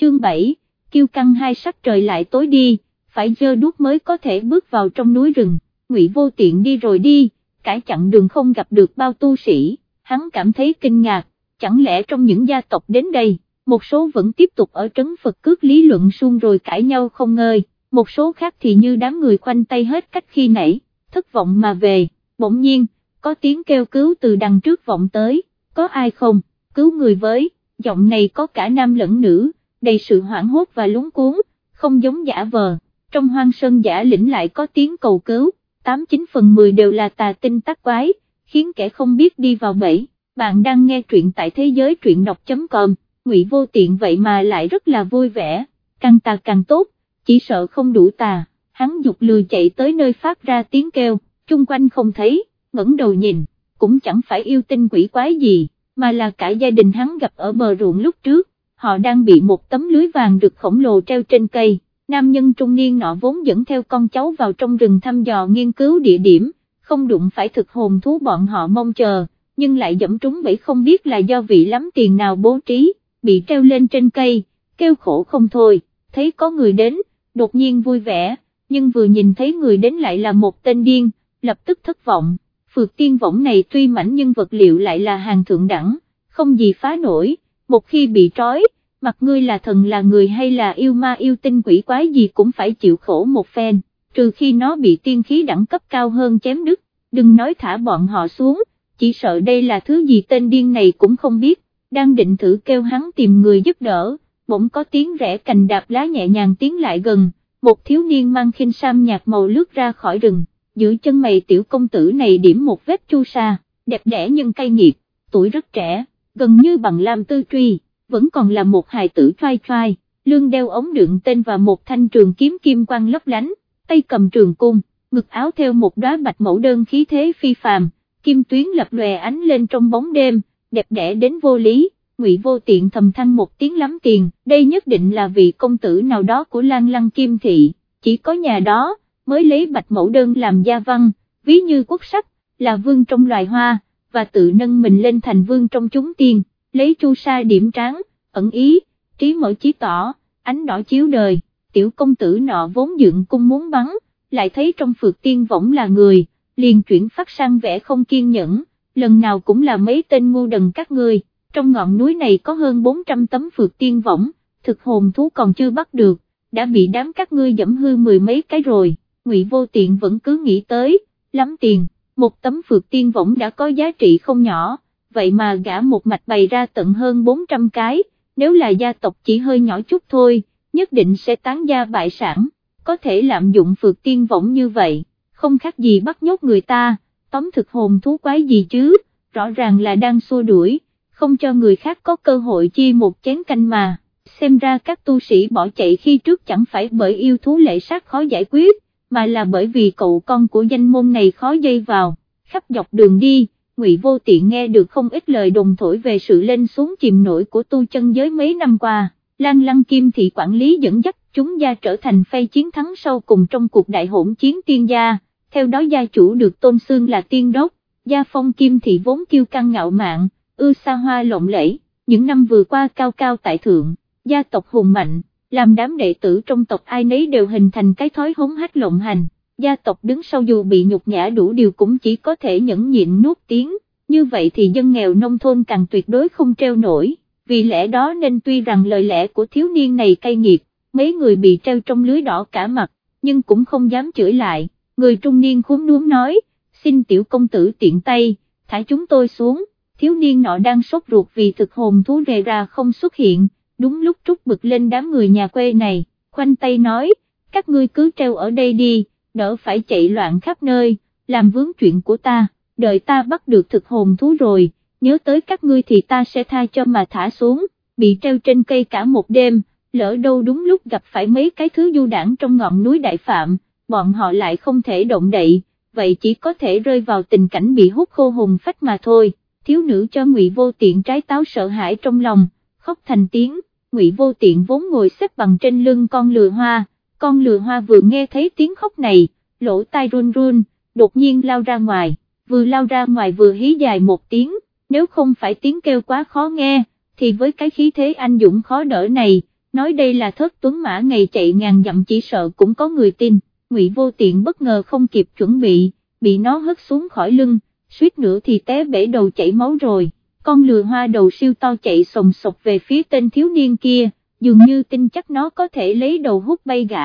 chương 7, kiêu căng hai sắc trời lại tối đi, phải dơ đuốc mới có thể bước vào trong núi rừng, ngụy vô tiện đi rồi đi, cải chặn đường không gặp được bao tu sĩ, hắn cảm thấy kinh ngạc, chẳng lẽ trong những gia tộc đến đây, một số vẫn tiếp tục ở trấn Phật cước lý luận suông rồi cãi nhau không ngơi, một số khác thì như đám người khoanh tay hết cách khi nãy, thất vọng mà về, bỗng nhiên, có tiếng kêu cứu từ đằng trước vọng tới, có ai không, cứu người với, giọng này có cả nam lẫn nữ, đầy sự hoảng hốt và lúng cuốn, không giống giả vờ, trong hoang sơn giả lĩnh lại có tiếng cầu cứu, 89 phần 10 đều là tà tinh tắc quái, khiến kẻ không biết đi vào bẫy, bạn đang nghe truyện tại thế giới truyện đọc.com, ngụy vô tiện vậy mà lại rất là vui vẻ, càng tà càng tốt, chỉ sợ không đủ tà, hắn dục lừa chạy tới nơi phát ra tiếng kêu, chung quanh không thấy, ngẩng đầu nhìn, cũng chẳng phải yêu tinh quỷ quái gì, mà là cả gia đình hắn gặp ở bờ ruộng lúc trước, họ đang bị một tấm lưới vàng được khổng lồ treo trên cây, nam nhân trung niên nọ vốn dẫn theo con cháu vào trong rừng thăm dò nghiên cứu địa điểm, không đụng phải thực hồn thú bọn họ mong chờ, nhưng lại dẫm trúng bẫy không biết là do vị lắm tiền nào bố trí, bị treo lên trên cây, kêu khổ không thôi, thấy có người đến, đột nhiên vui vẻ, nhưng vừa nhìn thấy người đến lại là một tên điên, lập tức thất vọng, phượt tiên võng này tuy mảnh nhưng vật liệu lại là hàng thượng đẳng, không gì phá nổi, một khi bị trói, mặt ngươi là thần là người hay là yêu ma yêu tinh quỷ quái gì cũng phải chịu khổ một phen, trừ khi nó bị tiên khí đẳng cấp cao hơn chém đứt, đừng nói thả bọn họ xuống, chỉ sợ đây là thứ gì tên điên này cũng không biết, đang định thử kêu hắn tìm người giúp đỡ, bỗng có tiếng rẽ cành đạp lá nhẹ nhàng tiến lại gần, một thiếu niên mang khinh sam nhạt màu lướt ra khỏi rừng, giữa chân mày tiểu công tử này điểm một vết chu sa, đẹp đẽ nhưng cay nghiệt, tuổi rất trẻ, gần như bằng lam tư truy, vẫn còn là một hài tử trai trai, lương đeo ống đựng tên và một thanh trường kiếm kim quang lấp lánh, tay cầm trường cung, ngực áo theo một đóa bạch mẫu đơn khí thế phi phàm, kim tuyến lập lòe ánh lên trong bóng đêm, đẹp đẽ đến vô lý. Ngụy Vô Tiện thầm than một tiếng lắm tiền, đây nhất định là vị công tử nào đó của Lan Lăng Kim Thị, chỉ có nhà đó, mới lấy bạch mẫu đơn làm gia văn, ví như quốc sắc, là vương trong loài hoa, và tự nâng mình lên thành vương trong chúng tiên, lấy chu sa điểm tráng, ẩn ý, trí mở chí tỏ, ánh đỏ chiếu đời, tiểu công tử nọ vốn dựng cung muốn bắn, lại thấy trong phượt tiên võng là người, liền chuyển phát sang vẻ không kiên nhẫn, lần nào cũng là mấy tên ngu đần các ngươi, trong ngọn núi này có hơn 400 tấm phượt tiên võng, thực hồn thú còn chưa bắt được, đã bị đám các ngươi dẫm hư mười mấy cái rồi, ngụy vô tiện vẫn cứ nghĩ tới, lắm tiền, một tấm phượt tiên võng đã có giá trị không nhỏ, vậy mà gã một mạch bày ra tận hơn 400 cái, nếu là gia tộc chỉ hơi nhỏ chút thôi, nhất định sẽ tán gia bại sản, có thể lạm dụng phượt tiên võng như vậy, không khác gì bắt nhốt người ta, tóm thực hồn thú quái gì chứ, rõ ràng là đang xua đuổi, không cho người khác có cơ hội chi một chén canh mà, xem ra các tu sĩ bỏ chạy khi trước chẳng phải bởi yêu thú lệ sát khó giải quyết, mà là bởi vì cậu con của danh môn này khó dây vào, khắp dọc đường đi. Ngụy Vô Tiện nghe được không ít lời đồng thổi về sự lên xuống chìm nổi của tu chân giới mấy năm qua, Lan Lăng Kim Thị quản lý dẫn dắt chúng gia trở thành phay chiến thắng sau cùng trong cuộc đại hỗn chiến tiên gia, theo đó gia chủ được tôn xương là tiên đốc, gia phong Kim Thị vốn kiêu căng ngạo mạn, ưa xa hoa lộng lẫy, những năm vừa qua cao cao tại thượng, gia tộc hùng mạnh, làm đám đệ tử trong tộc ai nấy đều hình thành cái thói hống hách lộng hành. Gia tộc đứng sau dù bị nhục nhã đủ điều cũng chỉ có thể nhẫn nhịn nuốt tiếng, như vậy thì dân nghèo nông thôn càng tuyệt đối không treo nổi, vì lẽ đó nên tuy rằng lời lẽ của thiếu niên này cay nghiệt, mấy người bị treo trong lưới đỏ cả mặt, nhưng cũng không dám chửi lại, người trung niên khúm núm nói, xin tiểu công tử tiện tay, thả chúng tôi xuống, thiếu niên nọ đang sốt ruột vì thực hồn thú rề ra không xuất hiện, đúng lúc trút bực lên đám người nhà quê này, khoanh tay nói, các ngươi cứ treo ở đây đi đỡ phải chạy loạn khắp nơi, làm vướng chuyện của ta, đợi ta bắt được thực hồn thú rồi, nhớ tới các ngươi thì ta sẽ tha cho mà thả xuống, bị treo trên cây cả một đêm, lỡ đâu đúng lúc gặp phải mấy cái thứ du đảng trong ngọn núi đại phạm, bọn họ lại không thể động đậy, vậy chỉ có thể rơi vào tình cảnh bị hút khô hồn phách mà thôi, thiếu nữ cho ngụy vô tiện trái táo sợ hãi trong lòng, khóc thành tiếng, ngụy vô tiện vốn ngồi xếp bằng trên lưng con lừa hoa, con lừa hoa vừa nghe thấy tiếng khóc này, lỗ tai run run, đột nhiên lao ra ngoài, vừa lao ra ngoài vừa hí dài một tiếng, nếu không phải tiếng kêu quá khó nghe, thì với cái khí thế anh dũng khó đỡ này, nói đây là thất tuấn mã ngày chạy ngàn dặm chỉ sợ cũng có người tin, ngụy vô tiện bất ngờ không kịp chuẩn bị, bị nó hất xuống khỏi lưng, suýt nữa thì té bể đầu chảy máu rồi, con lừa hoa đầu siêu to chạy sồng sộc về phía tên thiếu niên kia, dường như tin chắc nó có thể lấy đầu hút bay gã,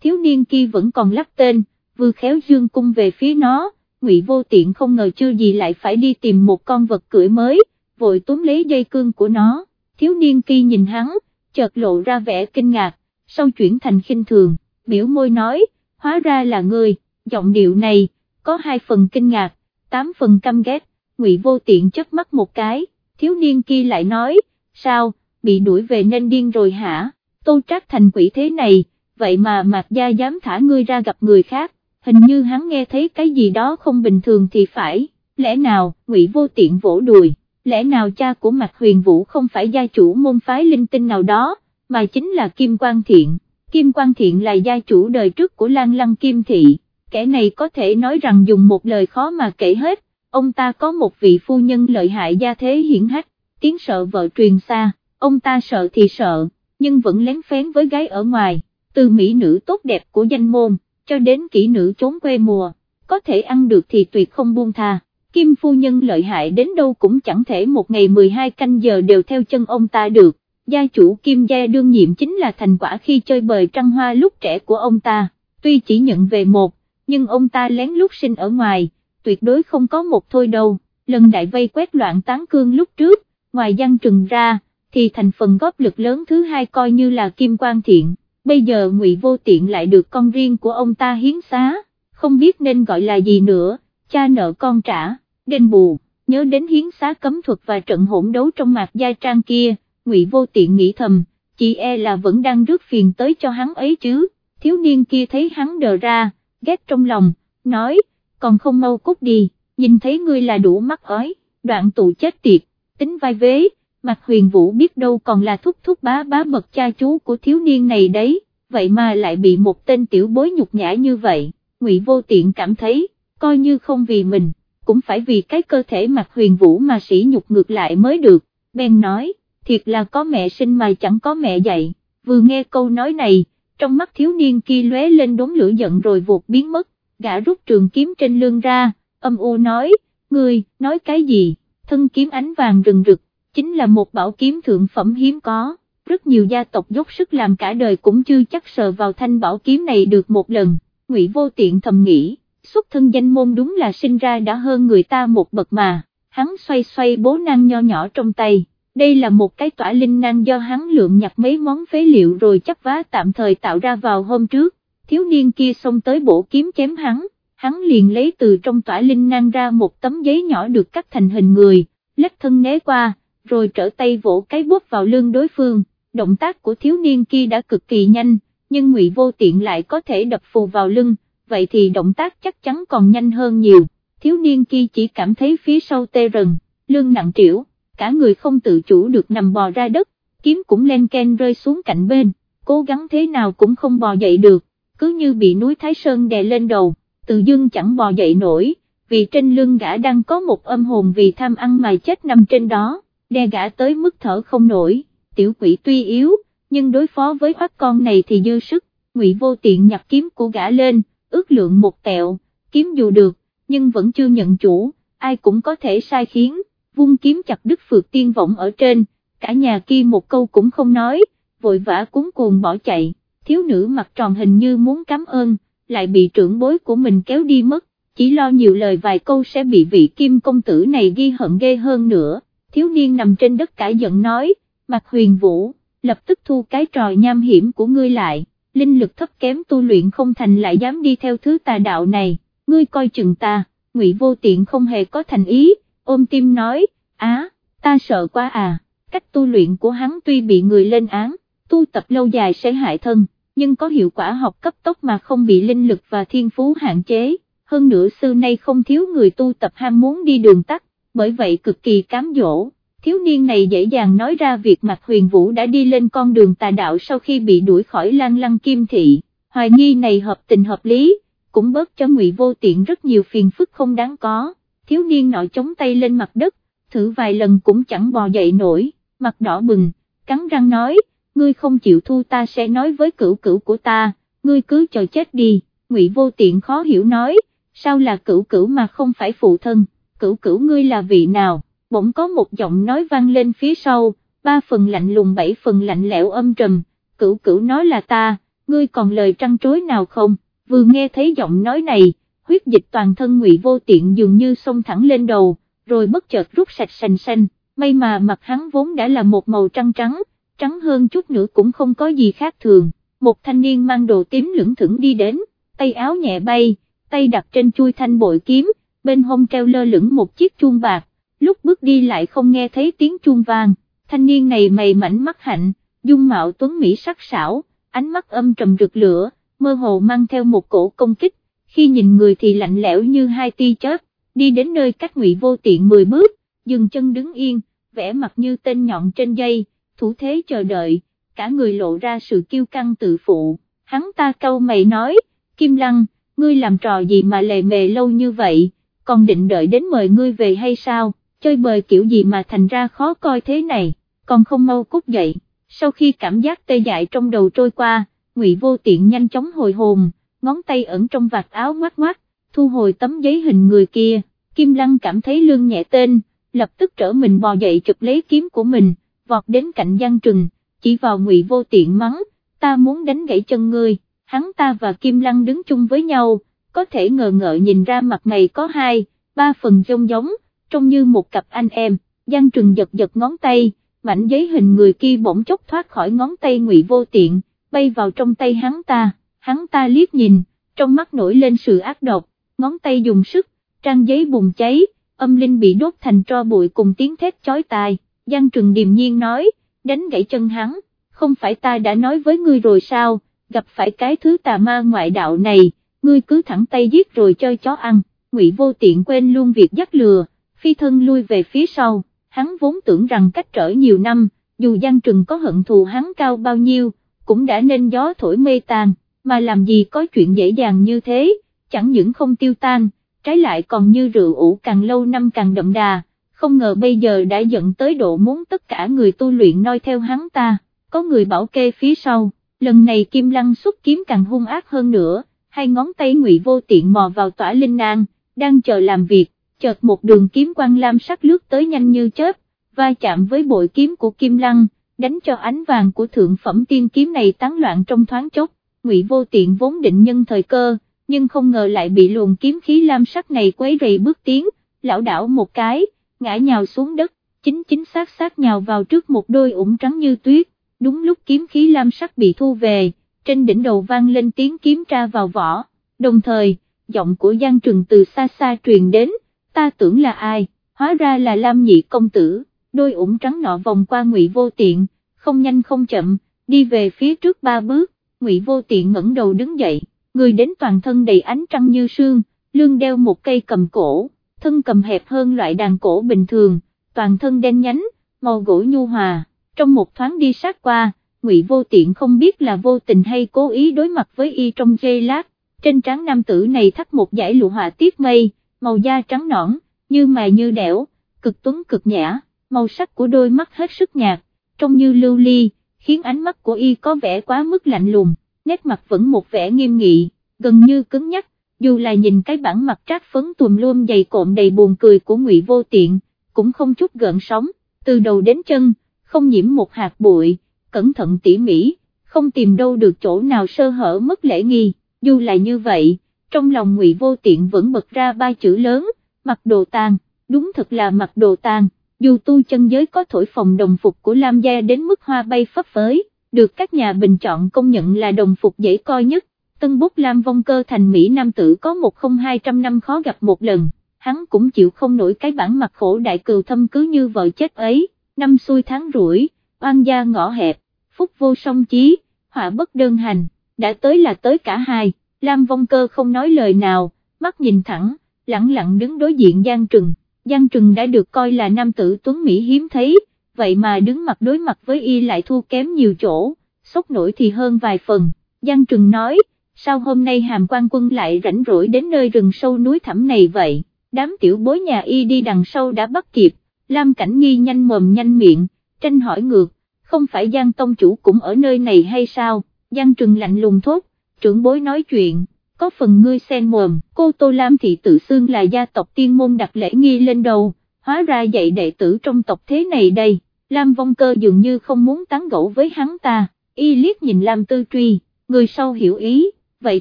thiếu niên kia vẫn còn lắp tên, vừa khéo dương cung về phía nó, ngụy vô tiện không ngờ chưa gì lại phải đi tìm một con vật cưỡi mới, vội túm lấy dây cương của nó, thiếu niên kia nhìn hắn, chợt lộ ra vẻ kinh ngạc, sau chuyển thành khinh thường, biểu môi nói, hóa ra là người, giọng điệu này, có hai phần kinh ngạc, tám phần căm ghét, ngụy vô tiện chớp mắt một cái, thiếu niên kia lại nói, sao, bị đuổi về nên điên rồi hả, tô trác thành quỷ thế này, vậy mà mạc gia dám thả ngươi ra gặp người khác, hình như hắn nghe thấy cái gì đó không bình thường thì phải, lẽ nào, ngụy vô tiện vỗ đùi, lẽ nào cha của mạc huyền vũ không phải gia chủ môn phái linh tinh nào đó, mà chính là Kim Quang Thiện, Kim Quang Thiện là gia chủ đời trước của Lan Lăng Kim Thị, kẻ này có thể nói rằng dùng một lời khó mà kể hết, ông ta có một vị phu nhân lợi hại gia thế hiển hách, tiếng sợ vợ truyền xa, ông ta sợ thì sợ, nhưng vẫn lén phén với gái ở ngoài, từ mỹ nữ tốt đẹp của danh môn, cho đến kỹ nữ trốn quê mùa, có thể ăn được thì tuyệt không buông tha. Kim phu nhân lợi hại đến đâu cũng chẳng thể một ngày 12 canh giờ đều theo chân ông ta được, gia chủ Kim gia đương nhiệm chính là thành quả khi chơi bời trăng hoa lúc trẻ của ông ta, tuy chỉ nhận về một, nhưng ông ta lén lút sinh ở ngoài, tuyệt đối không có một thôi đâu, lần đại vây quét loạn tán cương lúc trước, ngoài giang trừng ra, thì thành phần góp lực lớn thứ hai coi như là Kim Quang Thiện, bây giờ ngụy Vô Tiện lại được con riêng của ông ta hiến xá, không biết nên gọi là gì nữa, cha nợ con trả, đền bù, nhớ đến hiến xá cấm thuật và trận hỗn đấu trong mạc gia trang kia, ngụy Vô Tiện nghĩ thầm, chị e là vẫn đang rước phiền tới cho hắn ấy chứ, thiếu niên kia thấy hắn đờ ra, ghét trong lòng, nói, còn không mau cút đi, nhìn thấy ngươi là đủ mắc ói, đoạn tụ chết tiệt, tính vai vế, mặt huyền vũ biết đâu còn là thúc thúc bá bá bậc cha chú của thiếu niên này đấy, vậy mà lại bị một tên tiểu bối nhục nhã như vậy, ngụy vô tiện cảm thấy, coi như không vì mình, cũng phải vì cái cơ thể mặt huyền vũ mà sỉ nhục ngược lại mới được, Ben nói, thiệt là có mẹ sinh mà chẳng có mẹ dạy, vừa nghe câu nói này, trong mắt thiếu niên kia lóe lên đốm lửa giận rồi vụt biến mất, gã rút trường kiếm trên lưng ra, âm u nói, ngươi, nói cái gì, thân kiếm ánh vàng rừng rực, chính là một bảo kiếm thượng phẩm hiếm có, rất nhiều gia tộc dốc sức làm cả đời cũng chưa chắc sờ vào thanh bảo kiếm này được một lần, ngụy vô tiện thầm nghĩ, xuất thân danh môn đúng là sinh ra đã hơn người ta một bậc mà, hắn xoay xoay bố năng nho nhỏ trong tay. Đây là một cái tỏa linh năng do hắn lượm nhặt mấy món phế liệu rồi chắp vá tạm thời tạo ra vào hôm trước, thiếu niên kia xông tới bổ kiếm chém hắn, hắn liền lấy từ trong tỏa linh nang ra một tấm giấy nhỏ được cắt thành hình người, lách thân né qua, rồi trở tay vỗ cái bút vào lưng đối phương, động tác của thiếu niên kia đã cực kỳ nhanh, nhưng ngụy vô tiện lại có thể đập phù vào lưng, vậy thì động tác chắc chắn còn nhanh hơn nhiều, thiếu niên kia chỉ cảm thấy phía sau tê rần, lưng nặng trĩu cả người không tự chủ được nằm bò ra đất, kiếm cũng len ken rơi xuống cạnh bên, cố gắng thế nào cũng không bò dậy được, cứ như bị núi Thái Sơn đè lên đầu, tự dưng chẳng bò dậy nổi, vì trên lưng gã đang có một âm hồn vì tham ăn mà chết nằm trên đó, đè gã tới mức thở không nổi, tiểu quỷ tuy yếu, nhưng đối phó với hoắc con này thì dư sức, ngụy vô tiện nhặt kiếm của gã lên, ước lượng một tẹo, kiếm dù được, nhưng vẫn chưa nhận chủ, ai cũng có thể sai khiến vung kiếm chặt đứt phượt tiên vọng ở trên, cả nhà kia một câu cũng không nói, vội vã cuốn cuồng bỏ chạy, thiếu nữ mặt tròn hình như muốn cảm ơn, lại bị trưởng bối của mình kéo đi mất, chỉ lo nhiều lời vài câu sẽ bị vị kim công tử này ghi hận ghê hơn nữa, thiếu niên nằm trên đất cãi giận nói, mặt huyền vũ, lập tức thu cái trò nham hiểm của ngươi lại, linh lực thấp kém tu luyện không thành lại dám đi theo thứ tà đạo này, ngươi coi chừng ta, ngụy vô tiện không hề có thành ý, ôm tim nói, á, ta sợ quá à, cách tu luyện của hắn tuy bị người lên án, tu tập lâu dài sẽ hại thân, nhưng có hiệu quả học cấp tốc mà không bị linh lực và thiên phú hạn chế, hơn nữa xưa nay không thiếu người tu tập ham muốn đi đường tắt, bởi vậy cực kỳ cám dỗ. Thiếu niên này dễ dàng nói ra việc mặt huyền vũ đã đi lên con đường tà đạo sau khi bị đuổi khỏi lan lăng kim thị, hoài nghi này hợp tình hợp lý, cũng bớt cho ngụy vô tiện rất nhiều phiền phức không đáng có. Thiếu niên nọ chống tay lên mặt đất, thử vài lần cũng chẳng bò dậy nổi, mặt đỏ bừng, cắn răng nói, ngươi không chịu thu ta sẽ nói với cửu cửu của ta, ngươi cứ chờ chết đi, ngụy vô tiện khó hiểu nói, sao là cửu cửu mà không phải phụ thân, cửu cửu ngươi là vị nào, bỗng có một giọng nói vang lên phía sau, ba phần lạnh lùng bảy phần lạnh lẽo âm trầm, cửu cửu nói là ta, ngươi còn lời trăn trối nào không, vừa nghe thấy giọng nói này, huyết dịch toàn thân ngụy vô tiện dường như xông thẳng lên đầu, rồi bất chợt rút sạch sành xanh, may mà mặt hắn vốn đã là một màu trắng trắng, trắng hơn chút nữa cũng không có gì khác thường, một thanh niên mang đồ tím lưỡng thưởng đi đến, tay áo nhẹ bay, tay đặt trên chui thanh bội kiếm, bên hông treo lơ lửng một chiếc chuông bạc, lúc bước đi lại không nghe thấy tiếng chuông vang, thanh niên này mày mảnh mắt hạnh, dung mạo tuấn Mỹ sắc sảo, ánh mắt âm trầm rực lửa, mơ hồ mang theo một cổ công kích, khi nhìn người thì lạnh lẽo như hai tia chớp, đi đến nơi cách ngụy vô tiện 10 bước, dừng chân đứng yên, vẽ mặt như tên nhọn trên dây, thủ thế chờ đợi, cả người lộ ra sự kiêu căng tự phụ, hắn ta câu mày nói, Kim Lăng, ngươi làm trò gì mà lề mề lâu như vậy, còn định đợi đến mời ngươi về hay sao, chơi bời kiểu gì mà thành ra khó coi thế này, còn không mau cút dậy, sau khi cảm giác tê dại trong đầu trôi qua, ngụy vô tiện nhanh chóng hồi hồn, ngón tay ẩn trong vạt áo ngoát ngoát, thu hồi tấm giấy hình người kia, Kim Lăng cảm thấy lương nhẹ tên, lập tức trở mình bò dậy chụp lấy kiếm của mình, vọt đến cạnh Giang Trừng, chỉ vào ngụy vô tiện mắng, ta muốn đánh gãy chân ngươi, hắn ta và Kim Lăng đứng chung với nhau, có thể ngờ ngợ nhìn ra mặt mày có hai, ba phần trông giống, trông như một cặp anh em, Giang Trừng giật giật ngón tay, mảnh giấy hình người kia bỗng chốc thoát khỏi ngón tay ngụy vô tiện, bay vào trong tay hắn ta, hắn ta liếc nhìn, trong mắt nổi lên sự ác độc, ngón tay dùng sức, trang giấy bùng cháy, âm linh bị đốt thành tro bụi cùng tiếng thét chói tai, Giang Trừng điềm nhiên nói, đánh gãy chân hắn, không phải ta đã nói với ngươi rồi sao, gặp phải cái thứ tà ma ngoại đạo này, ngươi cứ thẳng tay giết rồi chơi chó ăn, ngụy vô tiện quên luôn việc dắt lừa, phi thân lui về phía sau, hắn vốn tưởng rằng cách trở nhiều năm, dù Giang Trừng có hận thù hắn cao bao nhiêu, cũng đã nên gió thổi mê tan, mà làm gì có chuyện dễ dàng như thế, chẳng những không tiêu tan, trái lại còn như rượu ủ càng lâu năm càng đậm đà, không ngờ bây giờ đã dẫn tới độ muốn tất cả người tu luyện noi theo hắn ta, có người bảo kê phía sau, lần này Kim Lăng xuất kiếm càng hung ác hơn nữa, hai ngón tay ngụy vô tiện mò vào tỏa linh nang, đang chờ làm việc, chợt một đường kiếm quang lam sắc lướt tới nhanh như chớp, va chạm với bội kiếm của Kim Lăng, đánh cho ánh vàng của thượng phẩm tiên kiếm này tán loạn trong thoáng chốc, ngụy vô tiện vốn định nhân thời cơ, nhưng không ngờ lại bị luồng kiếm khí lam sắc này quấy rầy bước tiến, lão đảo một cái, ngã nhào xuống đất, chính chính xác xác nhào vào trước một đôi ủng trắng như tuyết, đúng lúc kiếm khí lam sắc bị thu về, trên đỉnh đầu vang lên tiếng kiếm tra vào vỏ, đồng thời, giọng của Giang Trừng từ xa xa truyền đến, ta tưởng là ai, hóa ra là Lam Nhị công tử, đôi ủng trắng nọ vòng qua ngụy vô tiện, không nhanh không chậm, đi về phía trước ba bước, ngụy vô tiện ngẩng đầu đứng dậy, người đến toàn thân đầy ánh trăng như sương, lưng đeo một cây cầm cổ, thân cầm hẹp hơn loại đàn cổ bình thường, toàn thân đen nhánh, màu gỗ nhu hòa, trong một thoáng đi sát qua, ngụy vô tiện không biết là vô tình hay cố ý đối mặt với y trong giây lát, trên trán nam tử này thắt một dải lụa họa tiết mây, màu da trắng nõn, như mài như đẻo, cực tuấn cực nhã, màu sắc của đôi mắt hết sức nhạt, trông như lưu ly, khiến ánh mắt của y có vẻ quá mức lạnh lùng, nét mặt vẫn một vẻ nghiêm nghị, gần như cứng nhắc, dù là nhìn cái bản mặt trác phấn tùm luôn dày cộm đầy buồn cười của ngụy vô tiện, cũng không chút gợn sóng, từ đầu đến chân, không nhiễm một hạt bụi, cẩn thận tỉ mỉ, không tìm đâu được chỗ nào sơ hở mất lễ nghi, dù là như vậy, trong lòng ngụy vô tiện vẫn bật ra ba chữ lớn, mặc đồ tàn, đúng thật là mặc đồ tàn, dù tu chân giới có thổi phồng đồng phục của Lam Gia đến mức hoa bay phấp phới, được các nhà bình chọn công nhận là đồng phục dễ coi nhất, tân bút Lam Vong Cơ thành Mỹ Nam tử có một không hai trăm năm khó gặp một lần, hắn cũng chịu không nổi cái bản mặt khổ đại cừu thâm cứ như vợ chết ấy, năm xuôi tháng rủi, oan gia ngõ hẹp, phúc vô song chí, họa bất đơn hành, đã tới là tới cả hai, Lam Vong Cơ không nói lời nào, mắt nhìn thẳng, lặng lặng đứng đối diện Giang Trừng, Giang Trừng đã được coi là nam tử tuấn Mỹ hiếm thấy, vậy mà đứng mặt đối mặt với y lại thua kém nhiều chỗ, sốc nổi thì hơn vài phần, Giang Trừng nói, sao hôm nay hàm quan quân lại rảnh rỗi đến nơi rừng sâu núi thẳm này vậy, đám tiểu bối nhà y đi đằng sau đã bắt kịp, Lam Cảnh Nghi nhanh mồm nhanh miệng, tranh hỏi ngược, không phải Giang Tông Chủ cũng ở nơi này hay sao, Giang Trừng lạnh lùng thốt, trưởng bối nói chuyện, có phần ngươi sen mồm, cô Tô Lam Thị tự xưng là gia tộc tiên môn đặt lễ nghi lên đầu, hóa ra dạy đệ tử trong tộc thế này đây, Lam Vong Cơ dường như không muốn tán gẫu với hắn ta, y liếc nhìn Lam Tư Truy, người sau hiểu ý, vậy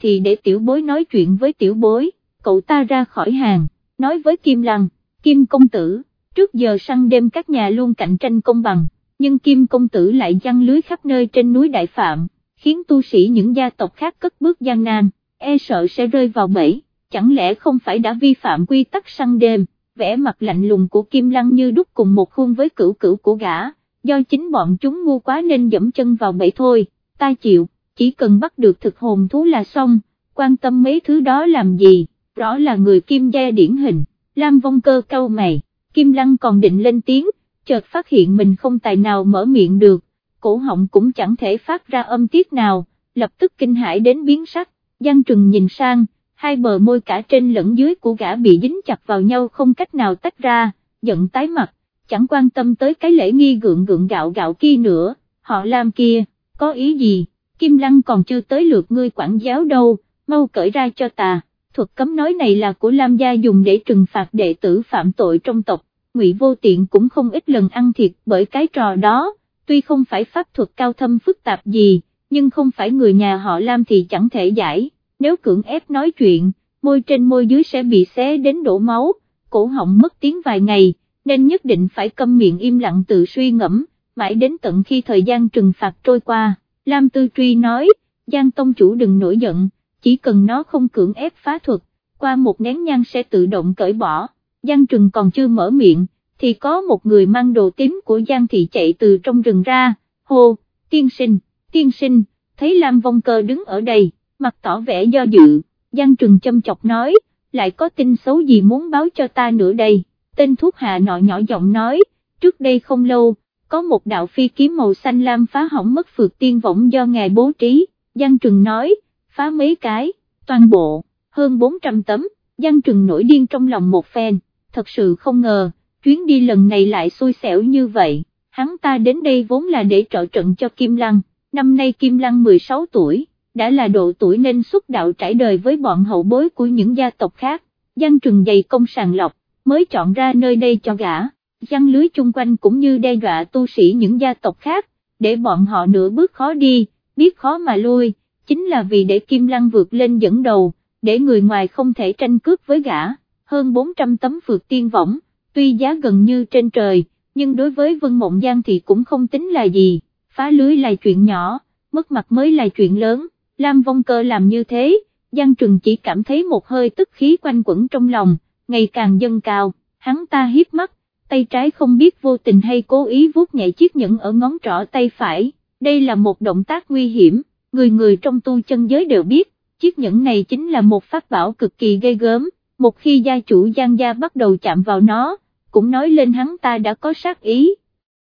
thì để tiểu bối nói chuyện với tiểu bối, cậu ta ra khỏi hàng, nói với Kim Lăng, Kim Công Tử, trước giờ săn đêm các nhà luôn cạnh tranh công bằng, nhưng Kim Công Tử lại giăng lưới khắp nơi trên núi Đại Phạm, khiến tu sĩ những gia tộc khác cất bước gian nan, e sợ sẽ rơi vào bẫy, chẳng lẽ không phải đã vi phạm quy tắc săn đêm, vẻ mặt lạnh lùng của Kim Lăng như đúc cùng một khuôn với cửu cửu của gã, do chính bọn chúng ngu quá nên dẫm chân vào bẫy thôi, ta chịu, chỉ cần bắt được thực hồn thú là xong, quan tâm mấy thứ đó làm gì, rõ là người Kim gia điển hình, Lam Vong Cơ cau mày, Kim Lăng còn định lên tiếng, chợt phát hiện mình không tài nào mở miệng được, cổ họng cũng chẳng thể phát ra âm tiết nào, lập tức kinh hãi đến biến sắc, Giang Trừng nhìn sang, hai bờ môi cả trên lẫn dưới của gã bị dính chặt vào nhau không cách nào tách ra, giận tái mặt, chẳng quan tâm tới cái lễ nghi gượng gượng gạo gạo kia nữa, họ làm kia, có ý gì, Kim Lăng còn chưa tới lượt ngươi quản giáo đâu, mau cởi ra cho ta, thuật cấm nói này là của Lam gia dùng để trừng phạt đệ tử phạm tội trong tộc, Ngụy Vô Tiện cũng không ít lần ăn thiệt bởi cái trò đó, tuy không phải pháp thuật cao thâm phức tạp gì, nhưng không phải người nhà họ Lam thì chẳng thể giải, nếu cưỡng ép nói chuyện, môi trên môi dưới sẽ bị xé đến đổ máu, cổ họng mất tiếng vài ngày, nên nhất định phải câm miệng im lặng tự suy ngẫm, mãi đến tận khi thời gian trừng phạt trôi qua, Lam Tư Truy nói, Giang Tông Chủ đừng nổi giận, chỉ cần nó không cưỡng ép phá thuật, qua một nén nhang sẽ tự động cởi bỏ, Giang Trừng còn chưa mở miệng, thì có một người mang đồ tím của Giang Thị chạy từ trong rừng ra, hô, tiên sinh, tiên sinh, thấy Lam Vong Cơ đứng ở đây, mặt tỏ vẻ do dự, Giang Trừng châm chọc nói, lại có tin xấu gì muốn báo cho ta nữa đây, tên thuốc hạ nọ nhỏ giọng nói, trước đây không lâu, có một đạo phi kiếm màu xanh lam phá hỏng mất phượt tiên võng do ngài bố trí, Giang Trừng nói, phá mấy cái, toàn bộ, hơn 400 tấm, Giang Trừng nổi điên trong lòng một phen, thật sự không ngờ, chuyến đi lần này lại xui xẻo như vậy, hắn ta đến đây vốn là để trợ trận cho Kim Lăng, năm nay Kim Lăng 16 tuổi, đã là độ tuổi nên xuất đạo trải đời với bọn hậu bối của những gia tộc khác, Giang Trừng dày công sàng lọc, mới chọn ra nơi đây cho gã, giăng lưới chung quanh cũng như đe dọa tu sĩ những gia tộc khác, để bọn họ nửa bước khó đi, biết khó mà lui, chính là vì để Kim Lăng vượt lên dẫn đầu, để người ngoài không thể tranh cướp với gã, hơn 400 tấm phượt tiên võng, tuy giá gần như trên trời, nhưng đối với Vân Mộng Giang thì cũng không tính là gì, phá lưới là chuyện nhỏ, mất mặt mới là chuyện lớn, Lam Vong Cơ làm như thế, Giang Trừng chỉ cảm thấy một hơi tức khí quanh quẩn trong lòng, ngày càng dâng cao, hắn ta hiếp mắt, tay trái không biết vô tình hay cố ý vuốt nhẹ chiếc nhẫn ở ngón trỏ tay phải, đây là một động tác nguy hiểm, người người trong tu chân giới đều biết, chiếc nhẫn này chính là một pháp bảo cực kỳ ghê gớm, một khi gia chủ Giang Gia bắt đầu chạm vào nó, cũng nói lên hắn ta đã có sát ý,